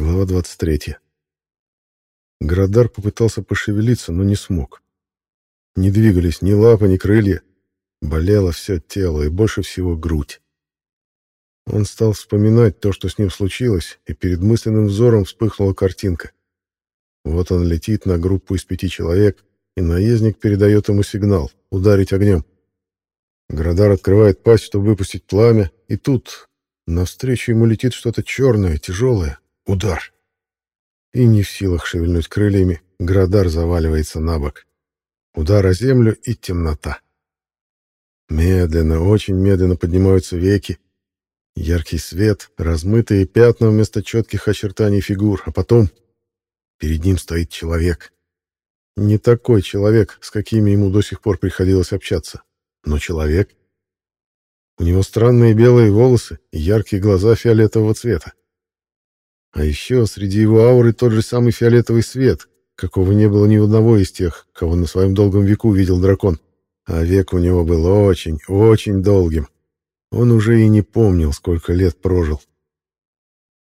Глава 23. Градар попытался пошевелиться, но не смог. Не двигались ни лапы, ни крылья. Болело все тело и больше всего грудь. Он стал вспоминать то, что с ним случилось, и перед мысленным взором вспыхнула картинка. Вот он летит на группу из пяти человек, и наездник передает ему сигнал — ударить огнем. Градар открывает пасть, чтобы выпустить пламя, и тут навстречу ему летит что-то черное, тяжелое. Удар. И не в силах шевельнуть крыльями, Градар заваливается на бок. Удар о землю и темнота. Медленно, очень медленно поднимаются веки. Яркий свет, размытые пятна вместо четких очертаний фигур, а потом перед ним стоит человек. Не такой человек, с какими ему до сих пор приходилось общаться, но человек. У него странные белые волосы и яркие глаза фиолетового цвета. А еще среди его ауры тот же самый фиолетовый свет, какого не было ни у одного из тех, кого на своем долгом веку видел дракон. А век у него был очень, очень долгим. Он уже и не помнил, сколько лет прожил.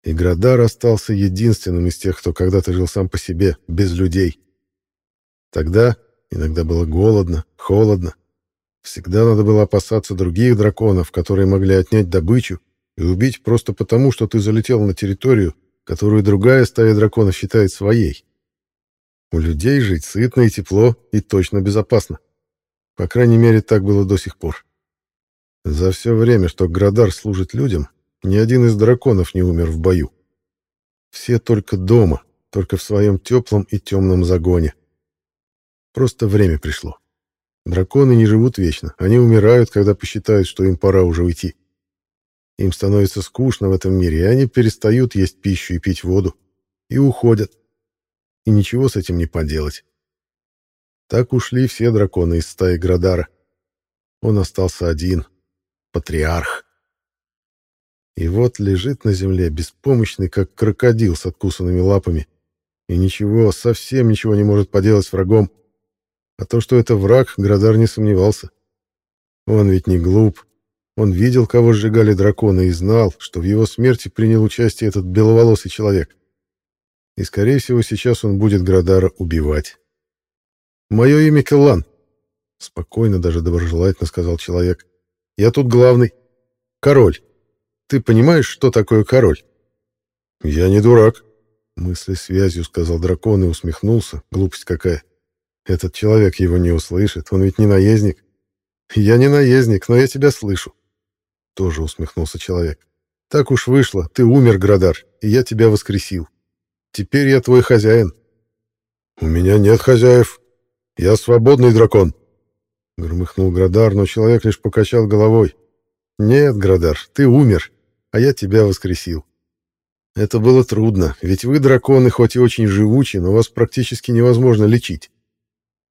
И Градар остался единственным из тех, кто когда-то жил сам по себе, без людей. Тогда иногда было голодно, холодно. Всегда надо было опасаться других драконов, которые могли отнять добычу и убить просто потому, что ты залетел на территорию, которую другая стая драконов считает своей. У людей жить сытно и тепло и точно безопасно. По крайней мере, так было до сих пор. За все время, что Градар служит людям, ни один из драконов не умер в бою. Все только дома, только в своем теплом и темном загоне. Просто время пришло. Драконы не живут вечно, они умирают, когда посчитают, что им пора уже уйти. Им становится скучно в этом мире, и они перестают есть пищу и пить воду. И уходят. И ничего с этим не поделать. Так ушли все драконы из стаи Градара. Он остался один. Патриарх. И вот лежит на земле, беспомощный, как крокодил с откусанными лапами. И ничего, совсем ничего не может поделать с врагом. А то, что это враг, Градар не сомневался. Он ведь не глуп. Он видел, кого сжигали драконы, и знал, что в его смерти принял участие этот беловолосый человек. И, скорее всего, сейчас он будет Градара убивать. «Мое имя Келлан», — спокойно, даже доброжелательно сказал человек. «Я тут главный. Король. Ты понимаешь, что такое король?» «Я не дурак», — мысли связью сказал дракон и усмехнулся. Глупость какая. Этот человек его не услышит, он ведь не наездник. «Я не наездник, но я тебя слышу. Тоже усмехнулся человек. Так уж вышло, ты умер, Градар, и я тебя воскресил. Теперь я твой хозяин. У меня нет хозяев. Я свободный дракон. Громыхнул Градар, но человек лишь покачал головой. Нет, Градар, ты умер, а я тебя воскресил. Это было трудно, ведь вы, драконы, хоть и очень живучи, но вас практически невозможно лечить.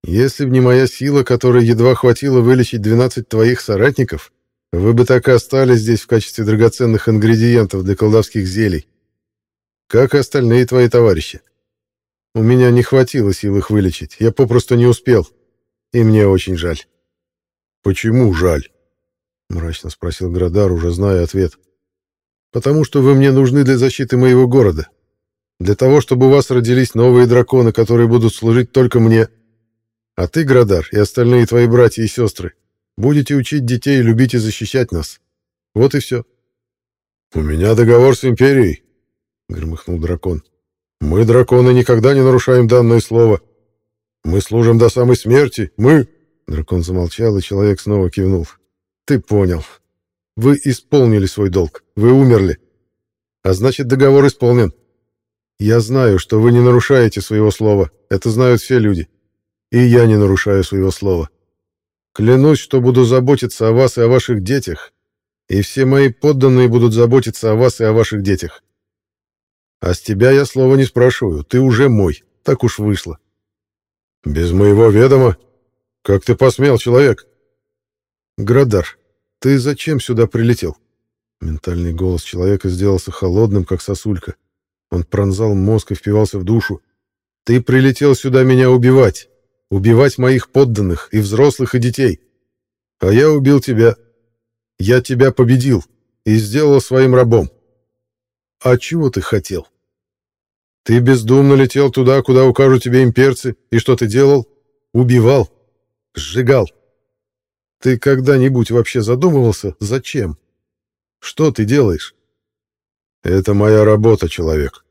Если б не моя сила, которой едва хватило вылечить 12 твоих соратников, вы бы так и остались здесь в качестве драгоценных ингредиентов для колдовских зелий. Как и остальные твои товарищи. У меня не хватило сил их вылечить, я попросту не успел. И мне очень жаль. Почему жаль? Мрачно спросил Градар, уже зная ответ. Потому что вы мне нужны для защиты моего города. Для того, чтобы у вас родились новые драконы, которые будут служить только мне. А ты, Градар, и остальные твои братья и сестры, Будете учить детей любить и защищать нас. Вот и все. — У меня договор с Империей, — громыхнул дракон. — Мы, драконы, никогда не нарушаем данное слово. Мы служим до самой смерти. Мы... Дракон замолчал, и человек снова кивнул. — Ты понял. Вы исполнили свой долг. Вы умерли. А значит, договор исполнен. Я знаю, что вы не нарушаете своего слова. Это знают все люди. И я не нарушаю своего слова. Клянусь, что буду заботиться о вас и о ваших детях, и все мои подданные будут заботиться о вас и о ваших детях. А с тебя я слова не спрашиваю, ты уже мой, так уж вышло. Без моего ведома? Как ты посмел, человек? Градар, ты зачем сюда прилетел? Ментальный голос человека сделался холодным, как сосулька. Он пронзал мозг и впивался в душу. Ты прилетел сюда меня убивать убивать моих подданных, и взрослых, и детей. А я убил тебя. Я тебя победил и сделал своим рабом. А чего ты хотел? Ты бездумно летел туда, куда укажут тебе имперцы, и что ты делал? Убивал, сжигал. Ты когда-нибудь вообще задумывался, зачем? Что ты делаешь? Это моя работа, человек,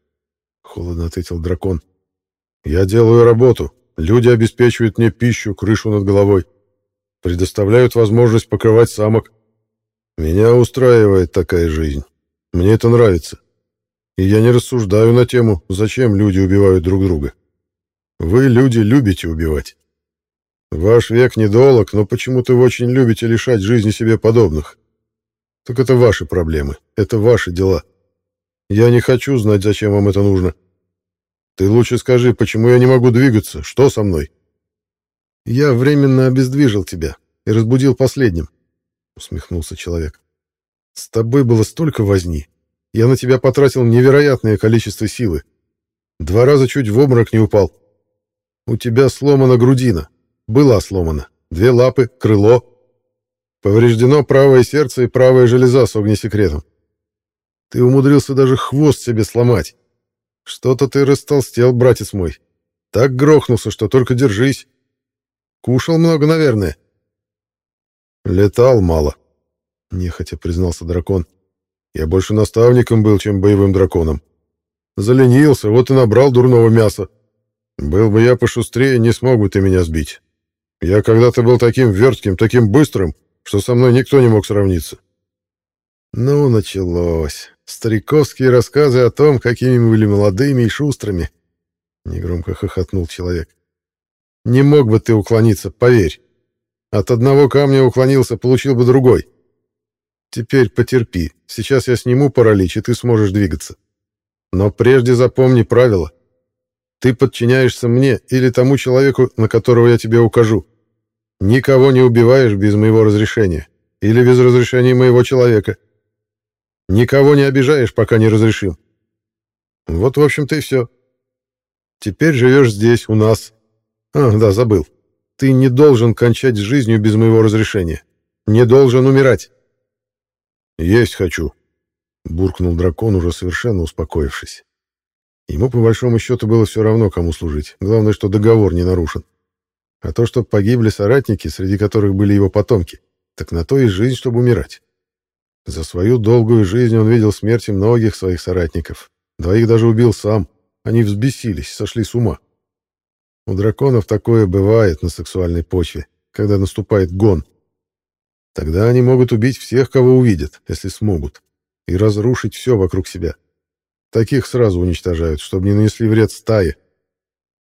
холодно ответил дракон. Я делаю работу. Люди обеспечивают мне пищу, крышу над головой, предоставляют возможность покрывать самок. Меня устраивает такая жизнь. Мне это нравится. И я не рассуждаю на тему, зачем люди убивают друг друга. Вы, люди, любите убивать. Ваш век недолог, но почему-то вы очень любите лишать жизни себе подобных. Так это ваши проблемы, это ваши дела. Я не хочу знать, зачем вам это нужно. Ты лучше скажи, почему я не могу двигаться, что со мной? Я временно обездвижил тебя и разбудил последним, усмехнулся человек. С тобой было столько возни, я на тебя потратил невероятное количество силы. Два раза чуть в обморок не упал. У тебя сломана грудина. Была сломана. Две лапы, крыло. Повреждено правое сердце и правая железа с огнесекретом. Ты умудрился даже хвост себе сломать. Что-то ты растолстел, братец мой. Так грохнулся, что только держись. Кушал много, наверное. Летал мало, — нехотя признался дракон. Я больше наставником был, чем боевым драконом. Заленился, вот и набрал дурного мяса. Был бы я пошустрее, не смог бы ты меня сбить. Я когда-то был таким вертким, таким быстрым, что со мной никто не мог сравниться. Ну, началось. Стариковские рассказы о том, какими мы были молодыми и шустрыми. Негромко хохотнул человек. Не мог бы ты уклониться, поверь. От одного камня уклонился, получил бы другой. Теперь потерпи. Сейчас я сниму паралич, и ты сможешь двигаться. Но прежде запомни правило. Ты подчиняешься мне или тому человеку, на которого я тебе укажу. Никого не убиваешь без моего разрешения или без разрешения моего человека. Никого не обижаешь, пока не разрешим. Вот, в общем-то, и все. Теперь живешь здесь, у нас. А, да, забыл. Ты не должен кончать жизнью без моего разрешения. Не должен умирать. «Есть хочу», — буркнул дракон, уже совершенно успокоившись. Ему, по большому счету, было все равно, кому служить. Главное, что договор не нарушен. А то, что погибли соратники, среди которых были его потомки, так на то и жизнь, чтобы умирать. За свою долгую жизнь он видел смерти многих своих соратников. Двоих даже убил сам. Они взбесились, сошли с ума. У драконов такое бывает на сексуальной почве, когда наступает гон — Тогда они могут убить всех, кого увидят, если смогут, и разрушить все вокруг себя. Таких сразу уничтожают, чтобы не нанесли вред стае.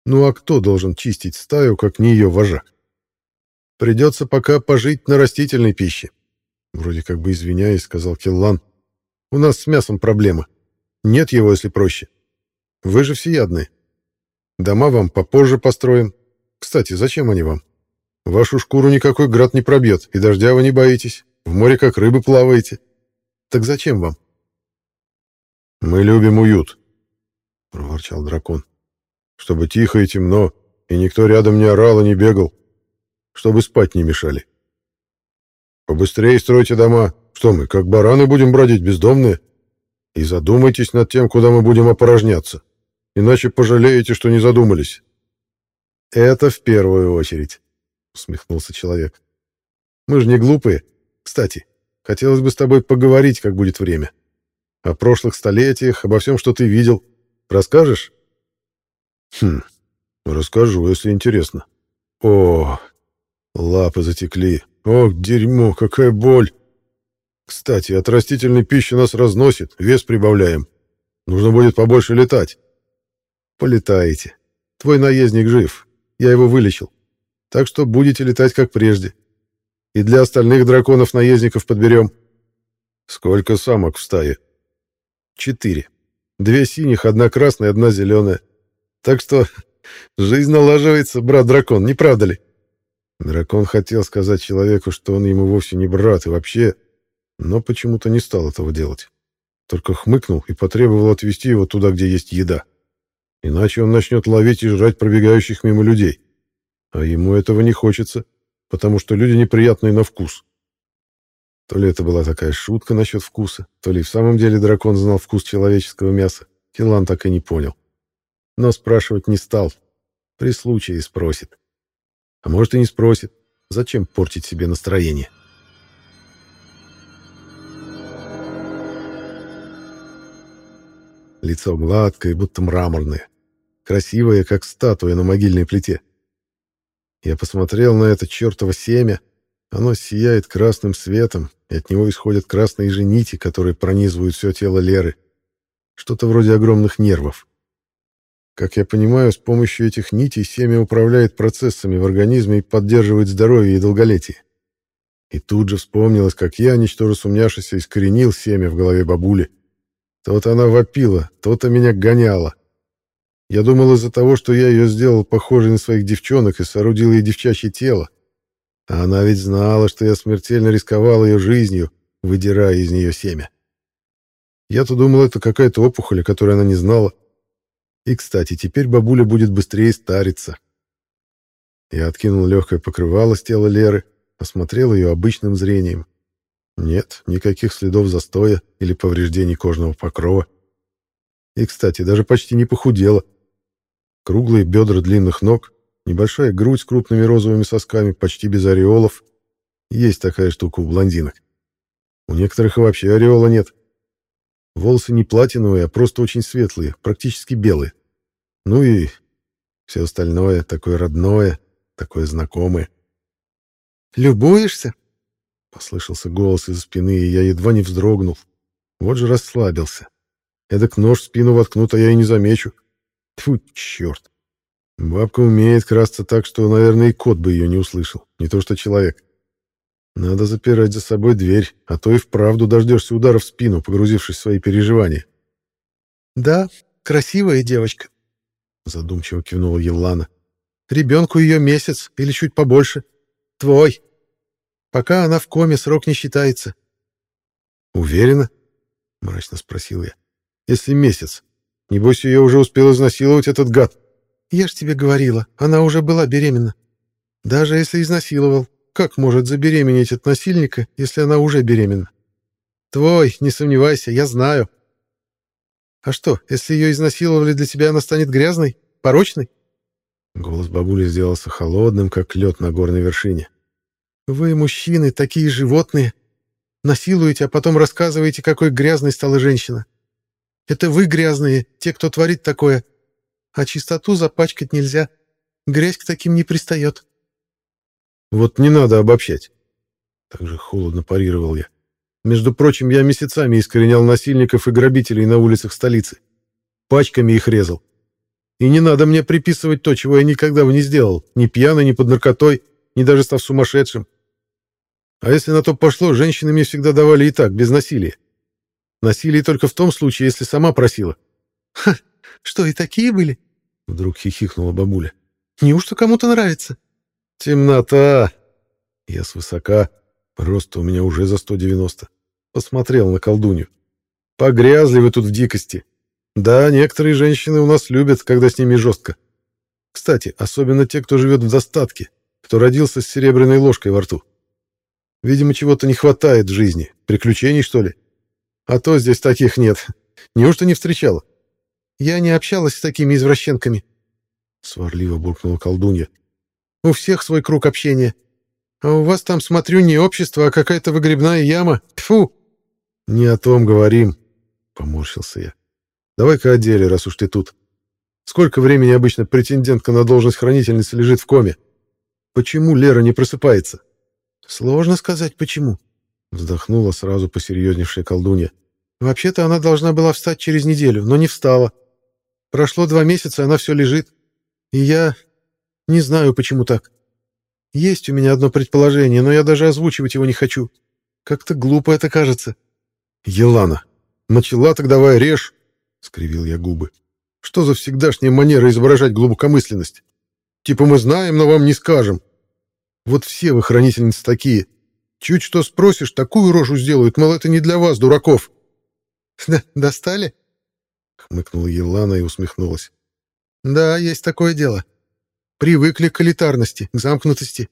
Ну а кто должен чистить стаю, как не ее вожак? Придется пока пожить на растительной пище. Вроде как бы извиняясь, сказал Келлан. У нас с мясом проблема. Нет его, если проще. Вы же всеядные. Дома вам попозже построим. Кстати, зачем они вам? Вашу шкуру никакой град не пробьет, и дождя вы не боитесь. В море как рыбы плаваете. Так зачем вам? Мы любим уют, проворчал дракон. Чтобы тихо и темно, и никто рядом не орал и не бегал. Чтобы спать не мешали. Побыстрее стройте дома. Что мы, как бараны будем бродить бездомные? И задумайтесь над тем, куда мы будем опорожняться. Иначе пожалеете, что не задумались. Это в первую очередь. — усмехнулся человек. «Мы же не глупые. Кстати, хотелось бы с тобой поговорить, как будет время. О прошлых столетиях, обо всем, что ты видел. Расскажешь?» «Хм, расскажу, если интересно. О, лапы затекли. Ох, дерьмо, какая боль. Кстати, от растительной пищи нас разносит, вес прибавляем. Нужно будет побольше летать». «Полетаете. Твой наездник жив. Я его вылечил так что будете летать как прежде. И для остальных драконов-наездников подберем. Сколько самок в стае? Четыре. Две синих, одна красная, одна зеленая. Так что жизнь налаживается, брат-дракон, не правда ли? Дракон хотел сказать человеку, что он ему вовсе не брат и вообще, но почему-то не стал этого делать. Только хмыкнул и потребовал отвезти его туда, где есть еда. Иначе он начнет ловить и жрать пробегающих мимо людей. А ему этого не хочется, потому что люди неприятные на вкус. То ли это была такая шутка насчет вкуса, то ли в самом деле дракон знал вкус человеческого мяса. Килан так и не понял. но спрашивать не стал. При случае спросит. А может и не спросит. Зачем портить себе настроение? Лицо гладкое, будто мраморное. Красивое, как статуя на могильной плите. Я посмотрел на это чертово семя. Оно сияет красным светом, и от него исходят красные же нити, которые пронизывают все тело Леры. Что-то вроде огромных нервов. Как я понимаю, с помощью этих нитей семя управляет процессами в организме и поддерживает здоровье и долголетие. И тут же вспомнилось, как я, ничтоже сумняшися, искоренил семя в голове бабули. То-то она вопила, то-то меня гоняла. Я думал из-за того, что я ее сделал похожей на своих девчонок и соорудил ей девчачье тело. А она ведь знала, что я смертельно рисковал ее жизнью, выдирая из нее семя. Я-то думал, это какая-то опухоль, о которой она не знала. И, кстати, теперь бабуля будет быстрее стариться. Я откинул легкое покрывало с тела Леры, осмотрел ее обычным зрением. Нет, никаких следов застоя или повреждений кожного покрова. И, кстати, даже почти не похудела. Круглые бедра длинных ног, небольшая грудь с крупными розовыми сосками, почти без ореолов. Есть такая штука у блондинок. У некоторых и вообще ореола нет. Волосы не платиновые, а просто очень светлые, практически белые. Ну и все остальное такое родное, такое знакомое. «Любуешься?» — послышался голос из спины, и я едва не вздрогнул. Вот же расслабился. Эдак нож в спину воткнут, а я и не замечу. Тьфу, черт. Бабка умеет красться так, что, наверное, и кот бы ее не услышал, не то что человек. Надо запирать за собой дверь, а то и вправду дождешься удара в спину, погрузившись в свои переживания. «Да, красивая девочка», — задумчиво кивнула Елана. «Ребенку ее месяц или чуть побольше. Твой. Пока она в коме, срок не считается». «Уверена?» — мрачно спросил я. «Если месяц. Небось, ее уже успел изнасиловать этот гад». «Я ж тебе говорила, она уже была беременна. Даже если изнасиловал, как может забеременеть от насильника, если она уже беременна? Твой, не сомневайся, я знаю. А что, если ее изнасиловали, для тебя она станет грязной, порочной? Голос бабули сделался холодным, как лед на горной вершине. Вы, мужчины, такие животные. Насилуете, а потом рассказываете, какой грязной стала женщина. Это вы грязные, те, кто творит такое. А чистоту запачкать нельзя. Грязь к таким не пристает. Вот не надо обобщать. Так же холодно парировал я. Между прочим, я месяцами искоренял насильников и грабителей на улицах столицы. Пачками их резал. И не надо мне приписывать то, чего я никогда бы не сделал. Ни пьяный, ни под наркотой, ни даже став сумасшедшим. А если на то пошло, женщины мне всегда давали и так, без насилия. Насилие только в том случае, если сама просила. «Ха, что, и такие были?» Вдруг хихикнула бабуля. «Неужто кому-то нравится?» Темнота. Я свысока, рост у меня уже за 190. Посмотрел на колдунью. Погрязли вы тут в дикости. Да, некоторые женщины у нас любят, когда с ними жестко. Кстати, особенно те, кто живет в достатке, кто родился с серебряной ложкой во рту. Видимо, чего-то не хватает в жизни. Приключений, что ли? А то здесь таких нет. Неужто не встречала? Я не общалась с такими извращенками. Сварливо буркнула колдунья. У всех свой круг общения. А у вас там, смотрю, не общество, а какая-то выгребная яма. Тфу. Не о том говорим, поморщился я. Давай-ка о деле, раз уж ты тут. Сколько времени обычно претендентка на должность хранительницы лежит в коме? Почему Лера не просыпается? Сложно сказать, почему. Вздохнула сразу посерьезневшая колдунья. Вообще-то она должна была встать через неделю, но не встала. Прошло два месяца, она все лежит. И я... Не знаю, почему так. Есть у меня одно предположение, но я даже озвучивать его не хочу. Как-то глупо это кажется. Елана, начала так давай режь, скривил я губы. Что за всегдашняя манера изображать глубокомысленность? Типа мы знаем, но вам не скажем. Вот все вы хранительницы такие. Чуть что спросишь, такую рожу сделают, мол, это не для вас, дураков. Достали? Хмыкнула Елана и усмехнулась. Да, есть такое дело. Привыкли к элитарности, к замкнутости.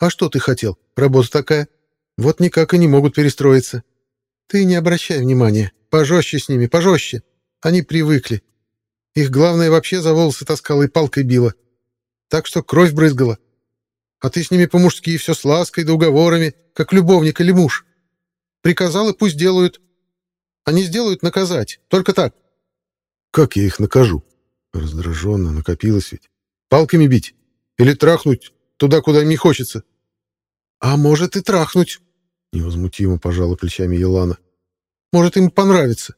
А что ты хотел? Работа такая. Вот никак и не могут перестроиться. Ты не обращай внимания. Пожестче с ними, пожестче. Они привыкли. Их главное вообще за волосы таскала и палкой била. Так что кровь брызгала. А ты с ними по-мужски все с лаской да уговорами, как любовник или муж. Приказал и пусть делают. Они сделают наказать. Только так. Как я их накажу? Раздраженно накопилось ведь. Палками бить? Или трахнуть туда, куда мне хочется? А может и трахнуть. Невозмутимо пожала плечами Елана. Может, им понравится.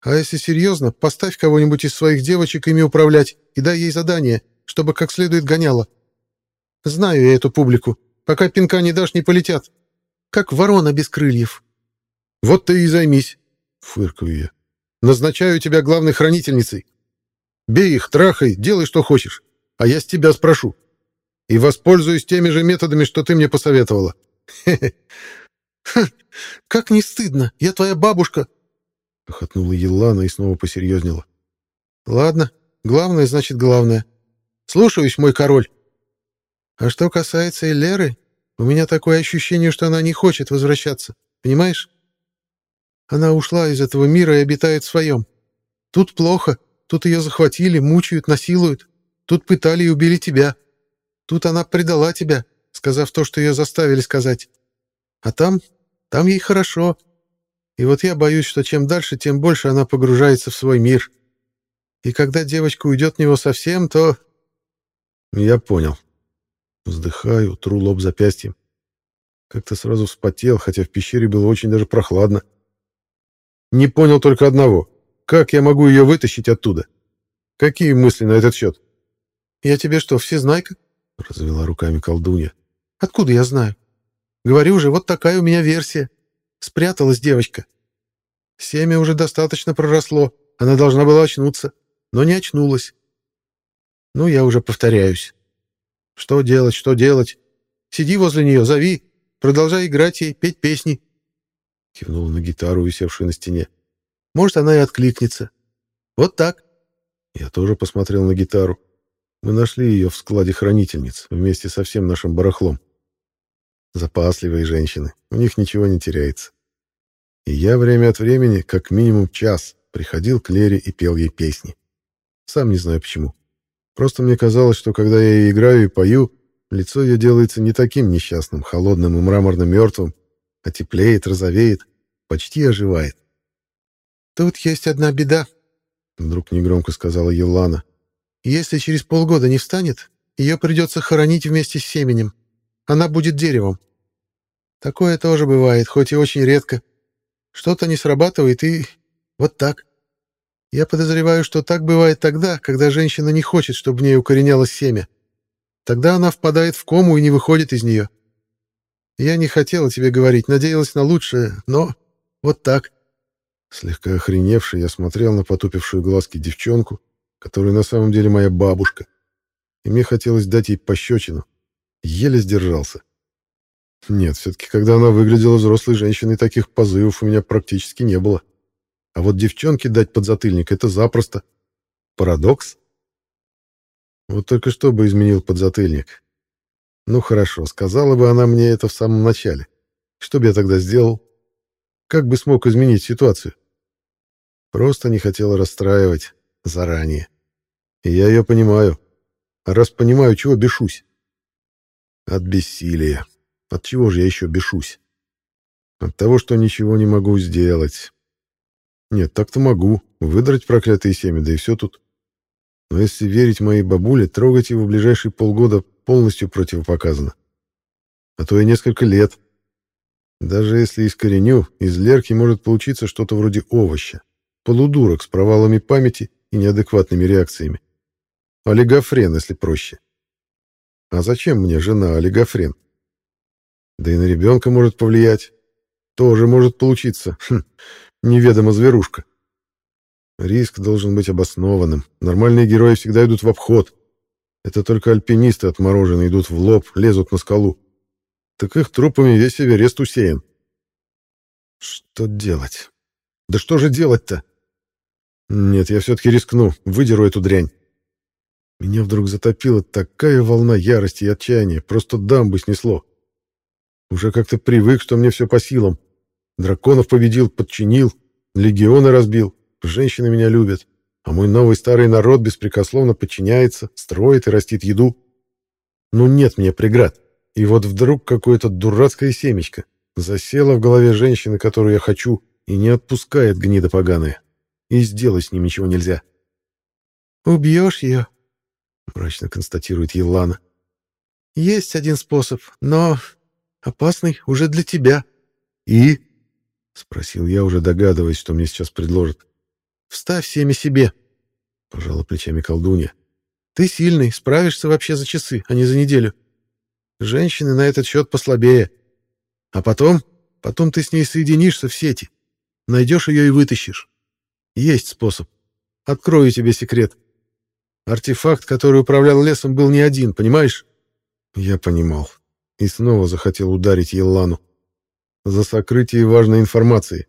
А если серьезно, поставь кого-нибудь из своих девочек ими управлять и дай ей задание, чтобы как следует гоняло. Знаю я эту публику. Пока пинка не дашь, не полетят. Как ворона без крыльев. Вот ты и займись, фыркаю я. Назначаю тебя главной хранительницей. Бей их, трахай, делай, что хочешь. А я с тебя спрошу. И воспользуюсь теми же методами, что ты мне посоветовала. Как не стыдно, я твоя бабушка. Хохотнула Елана и снова посерьезнела. Ладно, главное значит главное. Слушаюсь, мой король. А что касается Элеры, у меня такое ощущение, что она не хочет возвращаться. Понимаешь? Она ушла из этого мира и обитает в своем. Тут плохо. Тут ее захватили, мучают, насилуют. Тут пытали и убили тебя. Тут она предала тебя, сказав то, что ее заставили сказать. А там, там ей хорошо. И вот я боюсь, что чем дальше, тем больше она погружается в свой мир. И когда девочка уйдет в него совсем, то... Я понял. Вздыхаю, тру лоб запястьем. Как-то сразу вспотел, хотя в пещере было очень даже прохладно. Не понял только одного. Как я могу ее вытащить оттуда? Какие мысли на этот счет? Я тебе что, всезнайка? Развела руками колдунья. Откуда я знаю? Говорю же, вот такая у меня версия. Спряталась девочка. Семя уже достаточно проросло. Она должна была очнуться, но не очнулась. Ну, я уже повторяюсь. Что делать, что делать? Сиди возле нее, зови. Продолжай играть ей, петь песни. Кивнула на гитару, висевшую на стене. Может, она и откликнется. Вот так. Я тоже посмотрел на гитару. Мы нашли ее в складе хранительниц вместе со всем нашим барахлом. Запасливые женщины, у них ничего не теряется. И я время от времени, как минимум час, приходил к Лере и пел ей песни. Сам не знаю почему. Просто мне казалось, что когда я ей играю и пою, лицо ее делается не таким несчастным, холодным и мраморно мертвым, а теплеет, розовеет, почти оживает. «Тут есть одна беда», — вдруг негромко сказала Елана. «Если через полгода не встанет, ее придется хоронить вместе с семенем. Она будет деревом. Такое тоже бывает, хоть и очень редко. Что-то не срабатывает, и вот так. Я подозреваю, что так бывает тогда, когда женщина не хочет, чтобы в ней укоренялось семя. Тогда она впадает в кому и не выходит из нее. Я не хотела тебе говорить, надеялась на лучшее, но вот так. Слегка охреневший, я смотрел на потупившую глазки девчонку, которая на самом деле моя бабушка, и мне хотелось дать ей пощечину. Еле сдержался. Нет, все-таки, когда она выглядела взрослой женщиной, таких позывов у меня практически не было. А вот девчонке дать подзатыльник — это запросто. Парадокс? Вот только что бы изменил подзатыльник. Ну хорошо, сказала бы она мне это в самом начале. Что бы я тогда сделал? Как бы смог изменить ситуацию? Просто не хотела расстраивать заранее. Я ее понимаю. Раз понимаю, чего бешусь? От бессилия. От чего же я еще бешусь? От того, что ничего не могу сделать. Нет, так-то могу. Выдрать проклятые семя, да и все тут. Но если верить моей бабуле, трогать его в ближайшие полгода полностью противопоказано. А то и несколько лет. Даже если искореню, из Лерки может получиться что-то вроде овоща. Полудурок с провалами памяти и неадекватными реакциями. Олигофрен, если проще. А зачем мне жена олигофрен? Да и на ребенка может повлиять. Тоже может получиться. Хм, неведомо зверушка. Риск должен быть обоснованным. Нормальные герои всегда идут в обход. Это только альпинисты отмороженные идут в лоб, лезут на скалу. Так их трупами весь Эверест усеян. Что делать? Да что же делать-то? Нет, я все-таки рискну, выдеру эту дрянь. Меня вдруг затопила такая волна ярости и отчаяния, просто дамбы снесло. Уже как-то привык, что мне все по силам. Драконов победил, подчинил, легионы разбил, женщины меня любят. а мой новый старый народ беспрекословно подчиняется, строит и растит еду. Ну нет мне преград. И вот вдруг какое-то дурацкое семечко засело в голове женщины, которую я хочу, и не отпускает гнида поганая. И сделать с ним ничего нельзя. «Убьешь ее?» — мрачно констатирует Елана. «Есть один способ, но опасный уже для тебя». «И?» — спросил я, уже догадываясь, что мне сейчас предложат. «Вставь семя себе», — пожала плечами колдунья. «Ты сильный, справишься вообще за часы, а не за неделю. Женщины на этот счет послабее. А потом, потом ты с ней соединишься в сети. Найдешь ее и вытащишь. Есть способ. Открою тебе секрет. Артефакт, который управлял лесом, был не один, понимаешь? Я понимал. И снова захотел ударить Еллану. За сокрытие важной информации.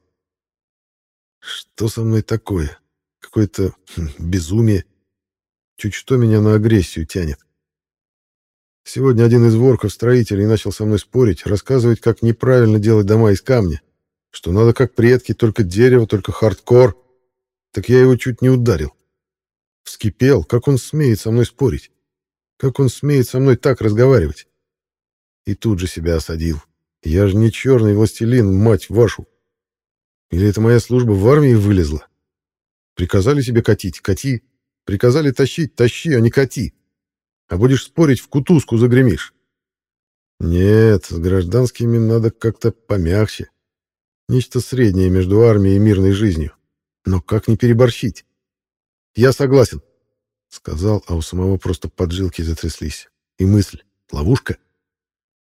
Что со мной такое? Какое-то хм, безумие. Чуть что меня на агрессию тянет. Сегодня один из ворков-строителей начал со мной спорить, рассказывать, как неправильно делать дома из камня, что надо как предки, только дерево, только хардкор. Так я его чуть не ударил. Вскипел, как он смеет со мной спорить. Как он смеет со мной так разговаривать. И тут же себя осадил. Я же не черный властелин, мать вашу. Или это моя служба в армии вылезла? Приказали себе катить — кати. Приказали тащить — тащи, а не кати. А будешь спорить, в кутузку загремишь. Нет, с гражданскими надо как-то помягче. Нечто среднее между армией и мирной жизнью. Но как не переборщить? «Я согласен», — сказал, а у самого просто поджилки затряслись. И мысль — ловушка.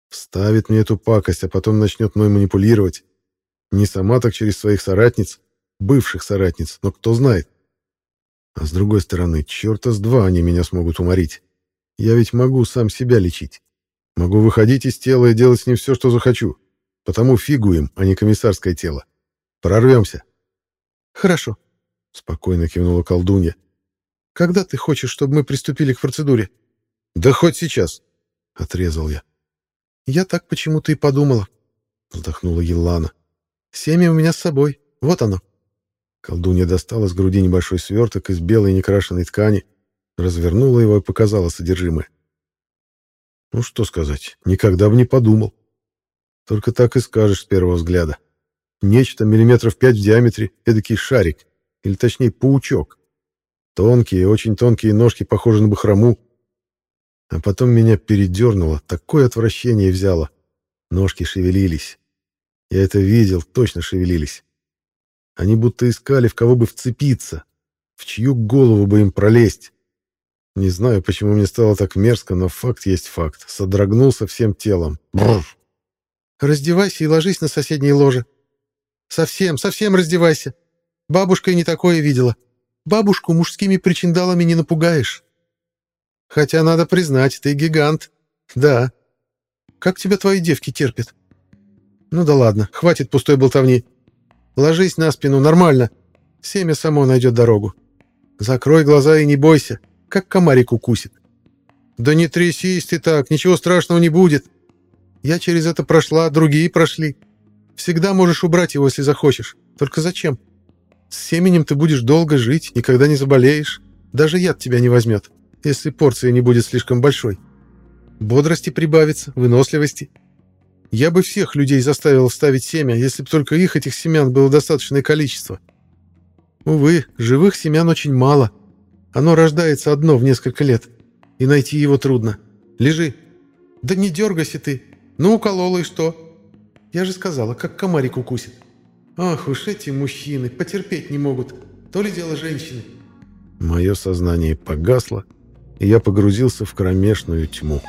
Вставит мне эту пакость, а потом начнет мной манипулировать. Не сама, так через своих соратниц, бывших соратниц, но кто знает. А с другой стороны, черта с два они меня смогут уморить. Я ведь могу сам себя лечить. Могу выходить из тела и делать с ним все, что захочу. Потому фигу им, а не комиссарское тело. Прорвемся. Хорошо, спокойно кивнула колдунья. Когда ты хочешь, чтобы мы приступили к процедуре? Да хоть сейчас, отрезал я. Я так почему-то и подумала, вздохнула Елана. Семя у меня с собой. Вот оно. Колдунья достала с груди небольшой сверток из белой некрашенной ткани, развернула его и показала содержимое. Ну что сказать, никогда бы не подумал. Только так и скажешь с первого взгляда. Нечто миллиметров пять в диаметре, эдакий шарик, или точнее паучок. Тонкие, очень тонкие ножки похожи на бахрому. А потом меня передернуло, такое отвращение взяло. Ножки шевелились. Я это видел, точно шевелились. Они будто искали, в кого бы вцепиться, в чью голову бы им пролезть. Не знаю, почему мне стало так мерзко, но факт есть факт. Содрогнулся всем телом. Бррр. «Раздевайся и ложись на соседней ложе. Совсем, совсем раздевайся. Бабушка и не такое видела. Бабушку мужскими причиндалами не напугаешь. Хотя, надо признать, ты гигант. Да. Как тебя твои девки терпят? Ну да ладно, хватит пустой болтовни. Ложись на спину, нормально. Семя само найдет дорогу. Закрой глаза и не бойся, как комарик укусит. Да не трясись ты так, ничего страшного не будет. Я через это прошла, другие прошли. Всегда можешь убрать его, если захочешь. Только зачем? — с семенем ты будешь долго жить, никогда не заболеешь. Даже яд тебя не возьмет, если порция не будет слишком большой. Бодрости прибавится, выносливости. Я бы всех людей заставил вставить семя, если бы только их, этих семян, было достаточное количество. Увы, живых семян очень мало. Оно рождается одно в несколько лет, и найти его трудно. Лежи. Да не дергайся ты. Ну, уколола и что? Я же сказала, как комарик укусит. Ах уж эти мужчины, потерпеть не могут. То ли дело женщины. Мое сознание погасло, и я погрузился в кромешную тьму.